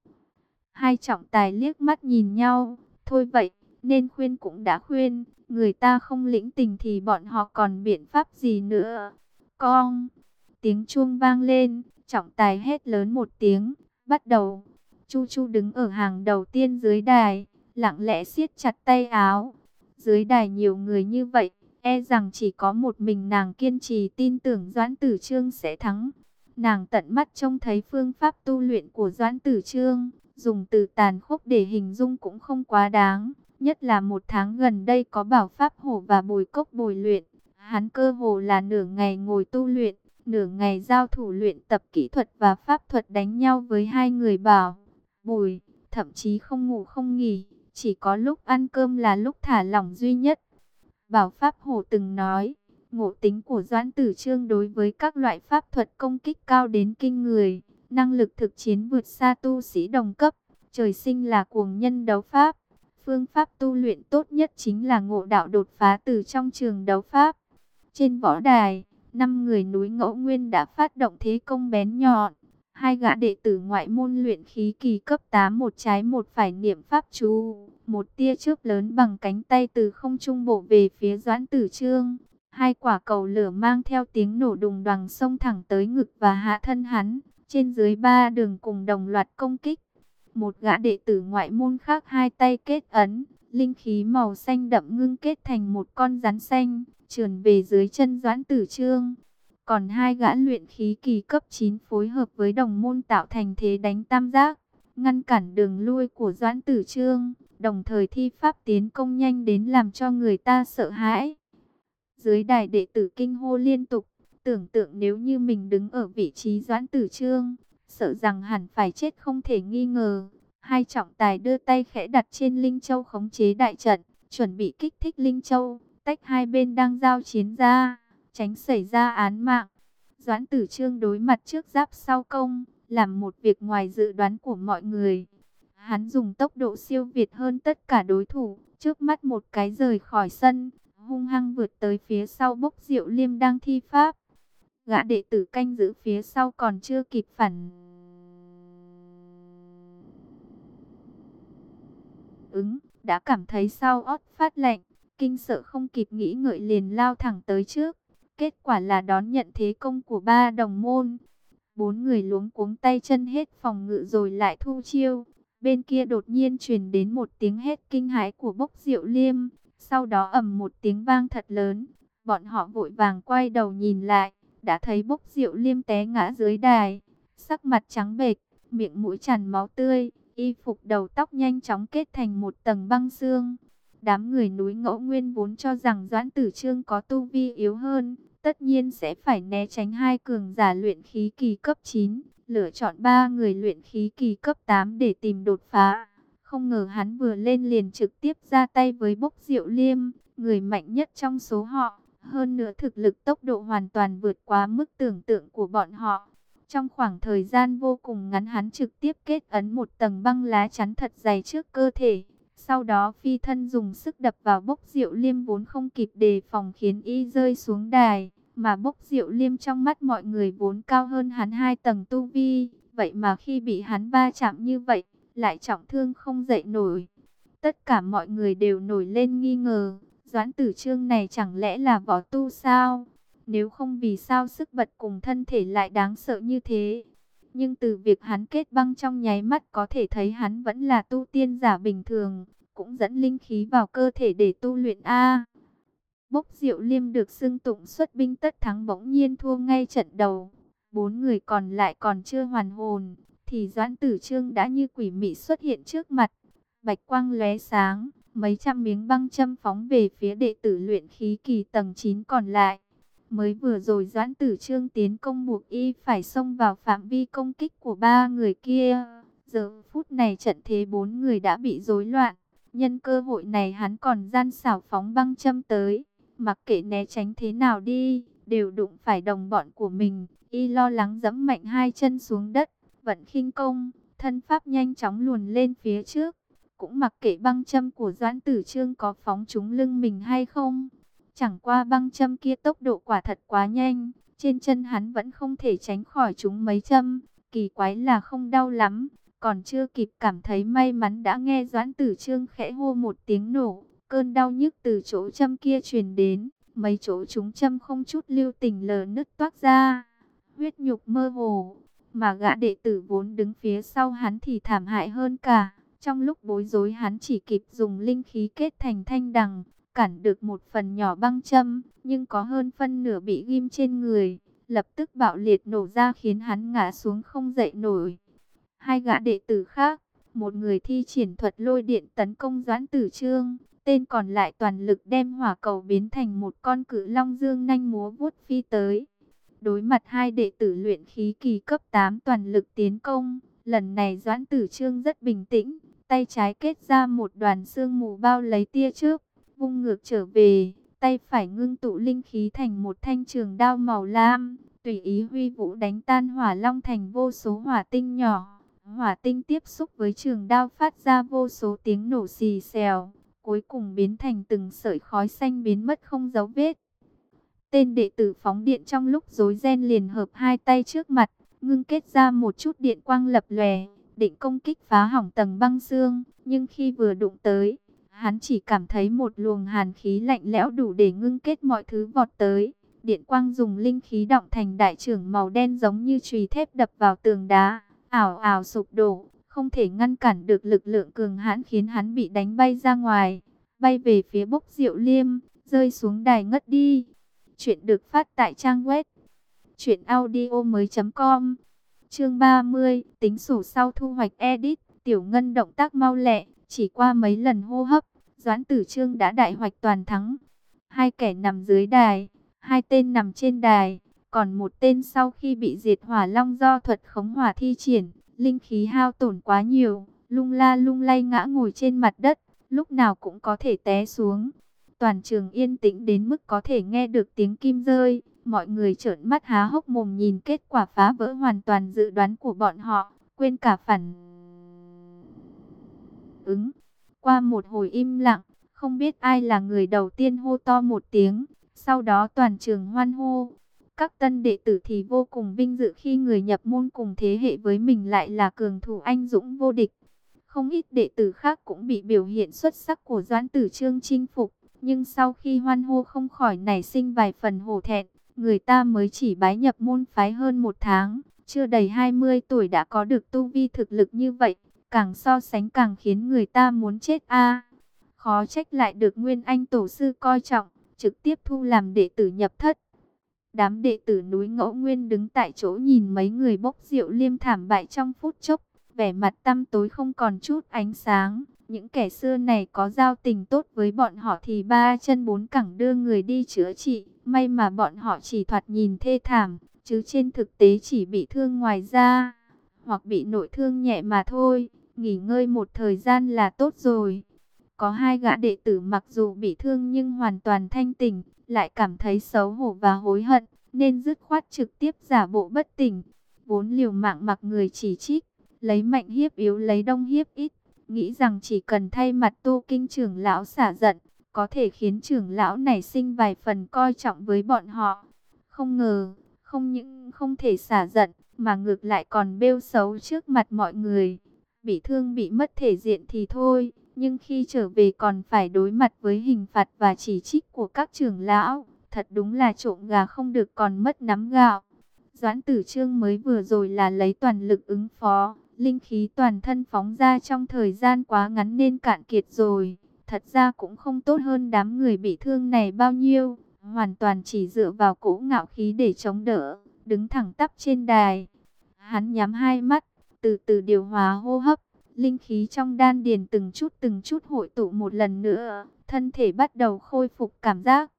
Hai trọng tài liếc mắt nhìn nhau, thôi vậy, nên khuyên cũng đã khuyên, người ta không lĩnh tình thì bọn họ còn biện pháp gì nữa. Con, tiếng chuông vang lên, trọng tài hét lớn một tiếng, bắt đầu. Chu Chu đứng ở hàng đầu tiên dưới đài, lặng lẽ siết chặt tay áo. Dưới đài nhiều người như vậy, e rằng chỉ có một mình nàng kiên trì tin tưởng Doãn Tử Trương sẽ thắng. Nàng tận mắt trông thấy phương pháp tu luyện của Doãn Tử Trương, dùng từ tàn khốc để hình dung cũng không quá đáng. Nhất là một tháng gần đây có bảo pháp hổ và bồi cốc bồi luyện. Hắn cơ hồ là nửa ngày ngồi tu luyện, nửa ngày giao thủ luyện tập kỹ thuật và pháp thuật đánh nhau với hai người bảo. Bồi, thậm chí không ngủ không nghỉ, chỉ có lúc ăn cơm là lúc thả lỏng duy nhất. Bảo Pháp Hổ từng nói, ngộ tính của Doãn Tử Trương đối với các loại pháp thuật công kích cao đến kinh người, năng lực thực chiến vượt xa tu sĩ đồng cấp, trời sinh là cuồng nhân đấu pháp. Phương pháp tu luyện tốt nhất chính là ngộ đạo đột phá từ trong trường đấu pháp. Trên võ đài, năm người núi ngẫu nguyên đã phát động thế công bén nhọn. Hai gã đệ tử ngoại môn luyện khí kỳ cấp 8 một trái một phải niệm pháp chú. Một tia chớp lớn bằng cánh tay từ không trung bộ về phía doãn tử trương. Hai quả cầu lửa mang theo tiếng nổ đùng đoàn xông thẳng tới ngực và hạ thân hắn. Trên dưới ba đường cùng đồng loạt công kích. Một gã đệ tử ngoại môn khác hai tay kết ấn. Linh khí màu xanh đậm ngưng kết thành một con rắn xanh. Trườn về dưới chân doãn tử trương. Còn hai gã luyện khí kỳ cấp 9 phối hợp với đồng môn tạo thành thế đánh tam giác. Ngăn cản đường lui của doãn tử trương. Đồng thời thi pháp tiến công nhanh đến làm cho người ta sợ hãi. Dưới đài đệ tử kinh hô liên tục, tưởng tượng nếu như mình đứng ở vị trí doãn tử trương, sợ rằng hẳn phải chết không thể nghi ngờ. Hai trọng tài đưa tay khẽ đặt trên Linh Châu khống chế đại trận, chuẩn bị kích thích Linh Châu, tách hai bên đang giao chiến ra, tránh xảy ra án mạng. Doãn tử trương đối mặt trước giáp sau công, làm một việc ngoài dự đoán của mọi người. Hắn dùng tốc độ siêu việt hơn tất cả đối thủ, trước mắt một cái rời khỏi sân, hung hăng vượt tới phía sau bốc rượu liêm đang thi pháp. Gã đệ tử canh giữ phía sau còn chưa kịp phản. Ứng, đã cảm thấy sau ót phát lạnh, kinh sợ không kịp nghĩ ngợi liền lao thẳng tới trước. Kết quả là đón nhận thế công của ba đồng môn. Bốn người luống cuống tay chân hết phòng ngự rồi lại thu chiêu. Bên kia đột nhiên truyền đến một tiếng hét kinh hãi của bốc rượu liêm. Sau đó ầm một tiếng vang thật lớn. Bọn họ vội vàng quay đầu nhìn lại. Đã thấy bốc rượu liêm té ngã dưới đài. Sắc mặt trắng bệch, miệng mũi tràn máu tươi. Y phục đầu tóc nhanh chóng kết thành một tầng băng xương. Đám người núi ngẫu nguyên vốn cho rằng Doãn Tử Trương có tu vi yếu hơn. tất nhiên sẽ phải né tránh hai cường giả luyện khí kỳ cấp 9, lựa chọn ba người luyện khí kỳ cấp 8 để tìm đột phá. Không ngờ hắn vừa lên liền trực tiếp ra tay với bốc diệu liêm, người mạnh nhất trong số họ. Hơn nữa thực lực tốc độ hoàn toàn vượt quá mức tưởng tượng của bọn họ. Trong khoảng thời gian vô cùng ngắn hắn trực tiếp kết ấn một tầng băng lá chắn thật dày trước cơ thể. Sau đó phi thân dùng sức đập vào bốc rượu liêm vốn không kịp đề phòng khiến y rơi xuống đài. Mà bốc rượu liêm trong mắt mọi người vốn cao hơn hắn hai tầng tu vi. Vậy mà khi bị hắn ba chạm như vậy, lại trọng thương không dậy nổi. Tất cả mọi người đều nổi lên nghi ngờ. Doãn tử trương này chẳng lẽ là võ tu sao? Nếu không vì sao sức bật cùng thân thể lại đáng sợ như thế. Nhưng từ việc hắn kết băng trong nháy mắt có thể thấy hắn vẫn là tu tiên giả bình thường. Cũng dẫn linh khí vào cơ thể để tu luyện A. Bốc diệu liêm được xưng tụng xuất binh tất thắng bỗng nhiên thua ngay trận đầu. Bốn người còn lại còn chưa hoàn hồn. Thì Doãn Tử Trương đã như quỷ mị xuất hiện trước mặt. Bạch quang lóe sáng, mấy trăm miếng băng châm phóng về phía đệ tử luyện khí kỳ tầng 9 còn lại. Mới vừa rồi Doãn Tử Trương tiến công buộc y phải xông vào phạm vi công kích của ba người kia. Giờ phút này trận thế bốn người đã bị rối loạn. Nhân cơ hội này hắn còn gian xảo phóng băng châm tới. Mặc kệ né tránh thế nào đi, đều đụng phải đồng bọn của mình. Y lo lắng dẫm mạnh hai chân xuống đất, vận khinh công, thân pháp nhanh chóng luồn lên phía trước. Cũng mặc kệ băng châm của Doãn Tử Trương có phóng trúng lưng mình hay không. Chẳng qua băng châm kia tốc độ quả thật quá nhanh, trên chân hắn vẫn không thể tránh khỏi chúng mấy châm. Kỳ quái là không đau lắm, còn chưa kịp cảm thấy may mắn đã nghe Doãn Tử Trương khẽ hô một tiếng nổ. Cơn đau nhức từ chỗ châm kia truyền đến, mấy chỗ chúng châm không chút lưu tình lờ nứt toát ra. Huyết nhục mơ hồ, mà gã đệ tử vốn đứng phía sau hắn thì thảm hại hơn cả. Trong lúc bối rối hắn chỉ kịp dùng linh khí kết thành thanh đằng, cản được một phần nhỏ băng châm, nhưng có hơn phân nửa bị ghim trên người, lập tức bạo liệt nổ ra khiến hắn ngã xuống không dậy nổi. Hai gã đệ tử khác, một người thi triển thuật lôi điện tấn công Doãn Tử Trương, tên còn lại toàn lực đem hỏa cầu biến thành một con cự long dương nhanh múa vuốt phi tới. Đối mặt hai đệ tử luyện khí kỳ cấp 8 toàn lực tiến công, lần này Doãn Tử Trương rất bình tĩnh, tay trái kết ra một đoàn xương mù bao lấy tia trước, vung ngược trở về, tay phải ngưng tụ linh khí thành một thanh trường đao màu lam, tùy ý huy vũ đánh tan hỏa long thành vô số hỏa tinh nhỏ. Hỏa tinh tiếp xúc với trường đao phát ra vô số tiếng nổ xì xèo, cuối cùng biến thành từng sợi khói xanh biến mất không dấu vết. Tên đệ tử phóng điện trong lúc rối ren liền hợp hai tay trước mặt, ngưng kết ra một chút điện quang lập lòe, định công kích phá hỏng tầng băng xương, nhưng khi vừa đụng tới, hắn chỉ cảm thấy một luồng hàn khí lạnh lẽo đủ để ngưng kết mọi thứ vọt tới. Điện quang dùng linh khí động thành đại trưởng màu đen giống như chùy thép đập vào tường đá, ảo ảo sụp đổ, không thể ngăn cản được lực lượng cường hãn khiến hắn bị đánh bay ra ngoài, bay về phía bốc diệu liêm, rơi xuống đài ngất đi. Chuyện được phát tại trang web chuyện audio mới.com Chương 30, tính sổ sau thu hoạch edit, tiểu ngân động tác mau lẹ, chỉ qua mấy lần hô hấp, Doãn Tử Trương đã đại hoạch toàn thắng. Hai kẻ nằm dưới đài, hai tên nằm trên đài, còn một tên sau khi bị diệt hỏa long do thuật khống hỏa thi triển, linh khí hao tổn quá nhiều, lung la lung lay ngã ngồi trên mặt đất, lúc nào cũng có thể té xuống. Toàn trường yên tĩnh đến mức có thể nghe được tiếng kim rơi, mọi người trợn mắt há hốc mồm nhìn kết quả phá vỡ hoàn toàn dự đoán của bọn họ, quên cả phản ứng. Qua một hồi im lặng, không biết ai là người đầu tiên hô to một tiếng, sau đó toàn trường hoan hô. Các tân đệ tử thì vô cùng vinh dự khi người nhập môn cùng thế hệ với mình lại là cường thủ anh dũng vô địch. Không ít đệ tử khác cũng bị biểu hiện xuất sắc của Doãn Tử Trương chinh phục, nhưng sau khi hoan hô không khỏi nảy sinh vài phần hổ thẹn, người ta mới chỉ bái nhập môn phái hơn một tháng, chưa đầy 20 tuổi đã có được tu vi thực lực như vậy, càng so sánh càng khiến người ta muốn chết a. khó trách lại được Nguyên Anh tổ sư coi trọng, trực tiếp thu làm đệ tử nhập thất. Đám đệ tử núi Ngẫu Nguyên đứng tại chỗ nhìn mấy người bốc rượu liêm thảm bại trong phút chốc, vẻ mặt tăm tối không còn chút ánh sáng, những kẻ xưa này có giao tình tốt với bọn họ thì ba chân bốn cẳng đưa người đi chữa trị. May mà bọn họ chỉ thoạt nhìn thê thảm, chứ trên thực tế chỉ bị thương ngoài da, hoặc bị nội thương nhẹ mà thôi. Nghỉ ngơi một thời gian là tốt rồi. Có hai gã đệ tử mặc dù bị thương nhưng hoàn toàn thanh tỉnh, lại cảm thấy xấu hổ và hối hận, nên dứt khoát trực tiếp giả bộ bất tỉnh. Vốn liều mạng mặc người chỉ trích, lấy mạnh hiếp yếu lấy đông hiếp ít, nghĩ rằng chỉ cần thay mặt tu kinh trưởng lão xả giận, có thể khiến trưởng lão này sinh vài phần coi trọng với bọn họ. Không ngờ, không những không thể xả giận, mà ngược lại còn bêu xấu trước mặt mọi người. Bị thương bị mất thể diện thì thôi, nhưng khi trở về còn phải đối mặt với hình phạt và chỉ trích của các trưởng lão. Thật đúng là trộm gà không được còn mất nắm gạo. Doãn tử trương mới vừa rồi là lấy toàn lực ứng phó, linh khí toàn thân phóng ra trong thời gian quá ngắn nên cạn kiệt rồi. Thật ra cũng không tốt hơn đám người bị thương này bao nhiêu, hoàn toàn chỉ dựa vào cỗ ngạo khí để chống đỡ, đứng thẳng tắp trên đài. Hắn nhắm hai mắt, từ từ điều hòa hô hấp, linh khí trong đan điền từng chút từng chút hội tụ một lần nữa, thân thể bắt đầu khôi phục cảm giác.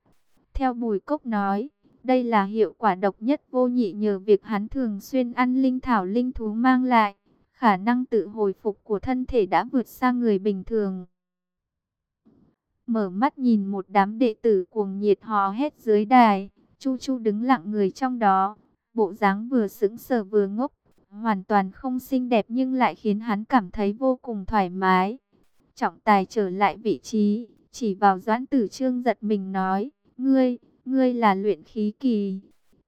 Theo Bùi Cốc nói, đây là hiệu quả độc nhất vô nhị nhờ việc hắn thường xuyên ăn linh thảo linh thú mang lại. Khả năng tự hồi phục của thân thể đã vượt xa người bình thường. Mở mắt nhìn một đám đệ tử cuồng nhiệt hò hét dưới đài, Chu Chu đứng lặng người trong đó, bộ dáng vừa sững sờ vừa ngốc, hoàn toàn không xinh đẹp nhưng lại khiến hắn cảm thấy vô cùng thoải mái. Trọng tài trở lại vị trí, chỉ vào Doãn Tử Trương giật mình nói, ngươi, ngươi là luyện khí kỳ,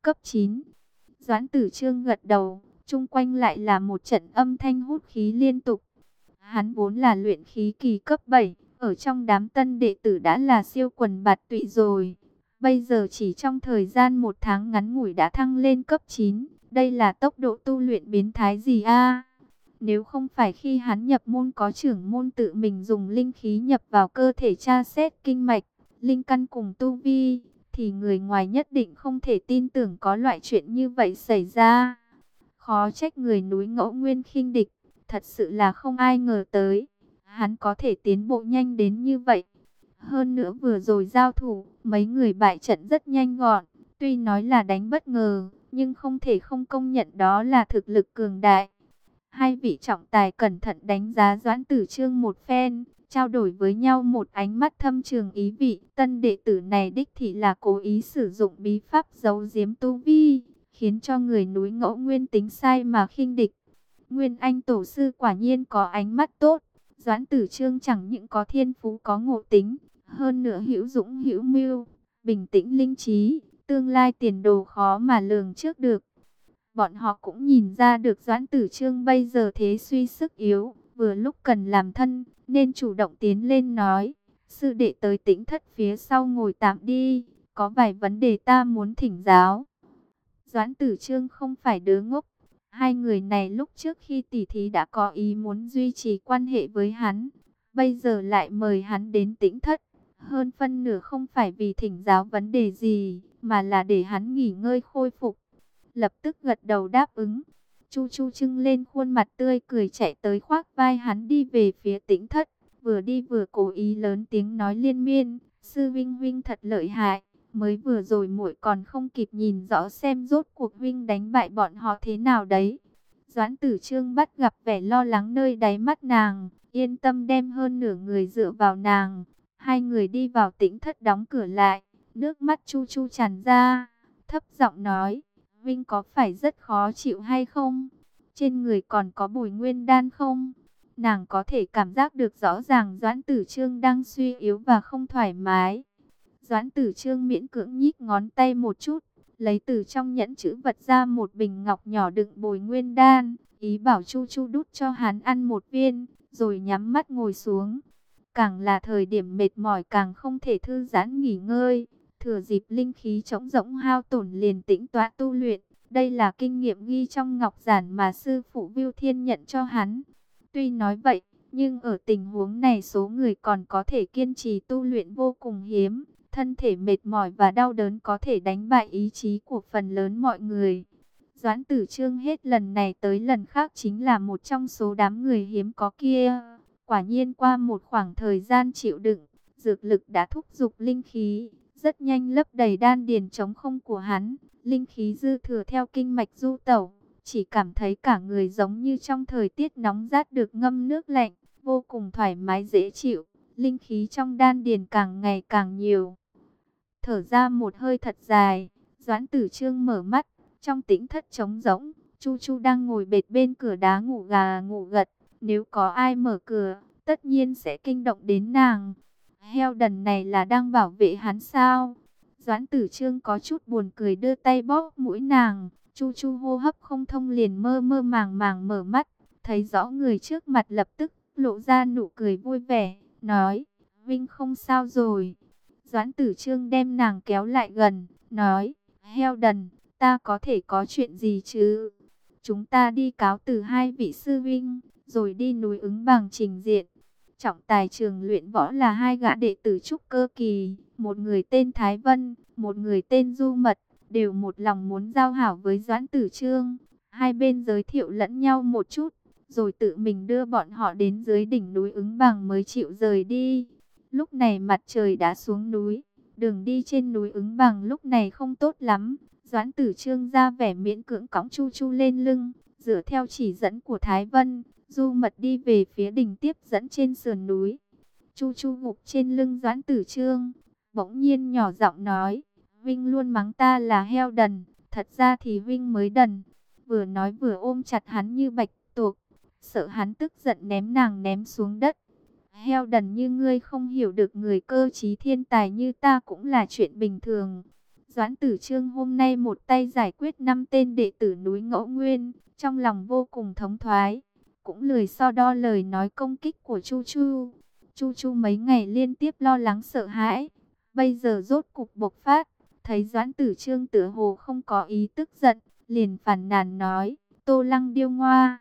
cấp 9. Doãn Tử Trương gật đầu, chung quanh lại là một trận âm thanh hút khí liên tục. Hắn vốn là luyện khí kỳ cấp 7, ở trong đám tân đệ tử đã là siêu quần bạt tụy rồi. Bây giờ chỉ trong thời gian một tháng ngắn ngủi đã thăng lên cấp 9. Đây là tốc độ tu luyện biến thái gì a? Nếu không phải khi hắn nhập môn có trưởng môn tự mình dùng linh khí nhập vào cơ thể tra xét kinh mạch, linh căn cùng tu vi, thì người ngoài nhất định không thể tin tưởng có loại chuyện như vậy xảy ra. Khó trách người núi ngẫu nguyên khinh địch, thật sự là không ai ngờ tới. Hắn có thể tiến bộ nhanh đến như vậy. Hơn nữa vừa rồi giao thủ, mấy người bại trận rất nhanh gọn. Tuy nói là đánh bất ngờ, nhưng không thể không công nhận đó là thực lực cường đại. Hai vị trọng tài cẩn thận đánh giá Doãn Tử Trương một phen, trao đổi với nhau một ánh mắt thâm trường ý vị. Tân đệ tử này đích thị là cố ý sử dụng bí pháp giấu giếm tu vi, khiến cho người núi ngẫu nguyên tính sai mà khinh địch. Nguyên Anh Tổ Sư quả nhiên có ánh mắt tốt. Doãn Tử Trương chẳng những có thiên phú có ngộ tính, hơn nữa hữu dũng hữu mưu, bình tĩnh linh trí, tương lai tiền đồ khó mà lường trước được. Bọn họ cũng nhìn ra được Doãn Tử Trương bây giờ thế suy sức yếu, vừa lúc cần làm thân, nên chủ động tiến lên nói, sư đệ tới tĩnh thất phía sau ngồi tạm đi, có vài vấn đề ta muốn thỉnh giáo. Doãn Tử Trương không phải đứa ngốc, hai người này lúc trước khi tỉ thí đã có ý muốn duy trì quan hệ với hắn, bây giờ lại mời hắn đến tĩnh thất. Hơn phân nửa không phải vì thỉnh giáo vấn đề gì, mà là để hắn nghỉ ngơi khôi phục. Lập tức gật đầu đáp ứng. Chu Chu trưng lên khuôn mặt tươi cười chạy tới khoác vai hắn đi về phía tĩnh thất. Vừa đi vừa cố ý lớn tiếng nói liên miên. Sư Vinh Vinh thật lợi hại. Mới vừa rồi muội còn không kịp nhìn rõ xem rốt cuộc Vinh đánh bại bọn họ thế nào đấy. Doãn tử trương bắt gặp vẻ lo lắng nơi đáy mắt nàng. Yên tâm đem hơn nửa người dựa vào nàng. Hai người đi vào tĩnh thất đóng cửa lại. Nước mắt chu chu tràn ra. Thấp giọng nói. Vinh có phải rất khó chịu hay không? Trên người còn có bùi nguyên đan không? Nàng có thể cảm giác được rõ ràng Doãn Tử Trương đang suy yếu và không thoải mái. Doãn Tử Trương miễn cưỡng nhích ngón tay một chút, lấy từ trong nhẫn chữ vật ra một bình ngọc nhỏ đựng bồi nguyên đan, ý bảo Chu Chu đút cho hắn ăn một viên, rồi nhắm mắt ngồi xuống. Càng là thời điểm mệt mỏi càng không thể thư giãn nghỉ ngơi, thừa dịp linh khí trống rỗng hao tổn liền tĩnh tọa tu luyện. Đây là kinh nghiệm ghi trong ngọc giản mà sư phụ Viu Thiên nhận cho hắn. Tuy nói vậy, nhưng ở tình huống này số người còn có thể kiên trì tu luyện vô cùng hiếm. Thân thể mệt mỏi và đau đớn có thể đánh bại ý chí của phần lớn mọi người. Doãn tử trương hết lần này tới lần khác chính là một trong số đám người hiếm có kia. Quả nhiên qua một khoảng thời gian chịu đựng, dược lực đã thúc giục linh khí, rất nhanh lấp đầy đan điền trống không của hắn, linh khí dư thừa theo kinh mạch du tẩu, chỉ cảm thấy cả người giống như trong thời tiết nóng rát được ngâm nước lạnh, vô cùng thoải mái dễ chịu, linh khí trong đan điền càng ngày càng nhiều. Thở ra một hơi thật dài, Doãn Tử Trương mở mắt, trong tĩnh thất trống rỗng, Chu Chu đang ngồi bệt bên cửa đá ngủ gà ngủ gật, nếu có ai mở cửa, tất nhiên sẽ kinh động đến nàng. Heo đần này là đang bảo vệ hắn sao? Doãn tử trương có chút buồn cười đưa tay bóp mũi nàng. Chu chu hô hấp không thông liền mơ mơ màng màng mở mắt. Thấy rõ người trước mặt lập tức lộ ra nụ cười vui vẻ. Nói, Vinh không sao rồi. Doãn tử trương đem nàng kéo lại gần. Nói, heo đần, ta có thể có chuyện gì chứ? Chúng ta đi cáo từ hai vị sư Vinh, rồi đi núi ứng bằng trình diện. Trọng tài trường luyện võ là hai gã đệ tử trúc cơ kỳ, một người tên Thái Vân, một người tên Du Mật, đều một lòng muốn giao hảo với Doãn Tử Trương. Hai bên giới thiệu lẫn nhau một chút, rồi tự mình đưa bọn họ đến dưới đỉnh núi ứng bằng mới chịu rời đi. Lúc này mặt trời đã xuống núi, đường đi trên núi ứng bằng lúc này không tốt lắm. Doãn Tử Trương ra vẻ miễn cưỡng cõng Chu Chu lên lưng, dựa theo chỉ dẫn của Thái Vân, Du mật đi về phía đỉnh tiếp dẫn trên sườn núi. Chu chu gục trên lưng doãn tử trương. Bỗng nhiên nhỏ giọng nói. Vinh luôn mắng ta là heo đần. Thật ra thì Vinh mới đần. Vừa nói vừa ôm chặt hắn như bạch tuộc. Sợ hắn tức giận ném nàng ném xuống đất. Heo đần như ngươi không hiểu được người cơ trí thiên tài như ta cũng là chuyện bình thường. Doãn tử trương hôm nay một tay giải quyết năm tên đệ tử núi ngẫu nguyên. Trong lòng vô cùng thống thoái cũng lười so đo lời nói công kích của Chu Chu. Chu Chu mấy ngày liên tiếp lo lắng sợ hãi, bây giờ rốt cục bộc phát, thấy Doãn Tử Trương tựa hồ không có ý tức giận, liền phản nàn nói, Tô Lăng điêu ngoa,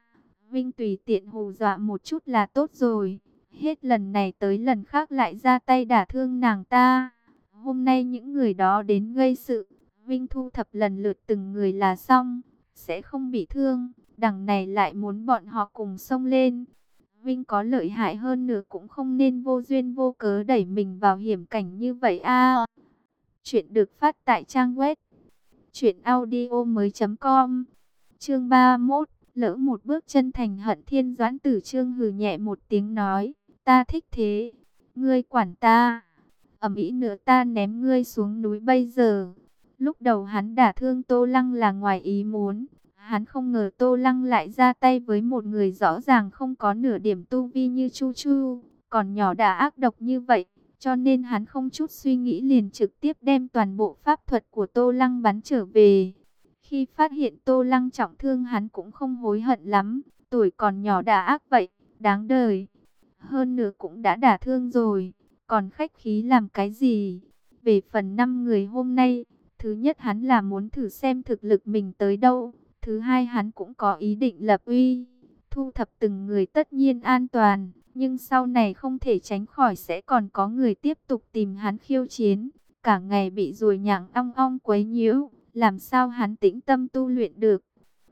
Vinh tùy tiện hù dọa một chút là tốt rồi, hết lần này tới lần khác lại ra tay đả thương nàng ta. Hôm nay những người đó đến gây sự, Vinh thu thập lần lượt từng người là xong, sẽ không bị thương đằng này lại muốn bọn họ cùng xông lên. Vinh có lợi hại hơn nữa cũng không nên vô duyên vô cớ đẩy mình vào hiểm cảnh như vậy a. chuyện được phát tại trang web truyệnaudiomoi.com. Chương 31, lỡ một bước chân thành hận thiên doãn tử trương hừ nhẹ một tiếng nói, ta thích thế, ngươi quản ta. Ẩm ý nữa ta ném ngươi xuống núi bây giờ. Lúc đầu hắn đả thương Tô Lăng là ngoài ý muốn, Hắn không ngờ Tô Lăng lại ra tay với một người rõ ràng không có nửa điểm tu vi như Chu Chu, còn nhỏ đã ác độc như vậy, cho nên hắn không chút suy nghĩ liền trực tiếp đem toàn bộ pháp thuật của Tô Lăng bắn trở về. Khi phát hiện Tô Lăng trọng thương hắn cũng không hối hận lắm, tuổi còn nhỏ đã ác vậy, đáng đời. Hơn nữa cũng đã đả thương rồi, còn khách khí làm cái gì? Về phần năm người hôm nay, thứ nhất hắn là muốn thử xem thực lực mình tới đâu. Thứ hai hắn cũng có ý định lập uy, thu thập từng người tất nhiên an toàn, nhưng sau này không thể tránh khỏi sẽ còn có người tiếp tục tìm hắn khiêu chiến, cả ngày bị rùi nhặng ong ong quấy nhiễu, làm sao hắn tĩnh tâm tu luyện được.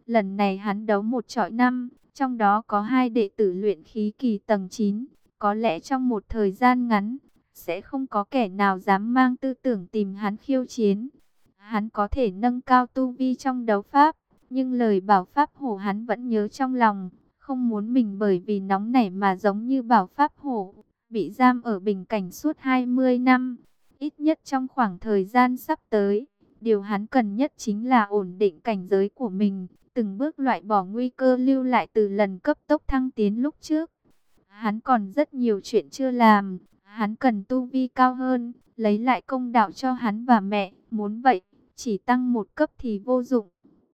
Lần này hắn đấu một trọi năm, trong đó có hai đệ tử luyện khí kỳ tầng 9, có lẽ trong một thời gian ngắn, sẽ không có kẻ nào dám mang tư tưởng tìm hắn khiêu chiến. Hắn có thể nâng cao tu vi trong đấu pháp, nhưng lời bảo pháp hổ hắn vẫn nhớ trong lòng, không muốn mình bởi vì nóng nảy mà giống như bảo pháp hổ, bị giam ở bình cảnh suốt 20 năm, ít nhất trong khoảng thời gian sắp tới. Điều hắn cần nhất chính là ổn định cảnh giới của mình, từng bước loại bỏ nguy cơ lưu lại từ lần cấp tốc thăng tiến lúc trước. Hắn còn rất nhiều chuyện chưa làm, hắn cần tu vi cao hơn, lấy lại công đạo cho hắn và mẹ, muốn vậy, chỉ tăng một cấp thì vô dụng.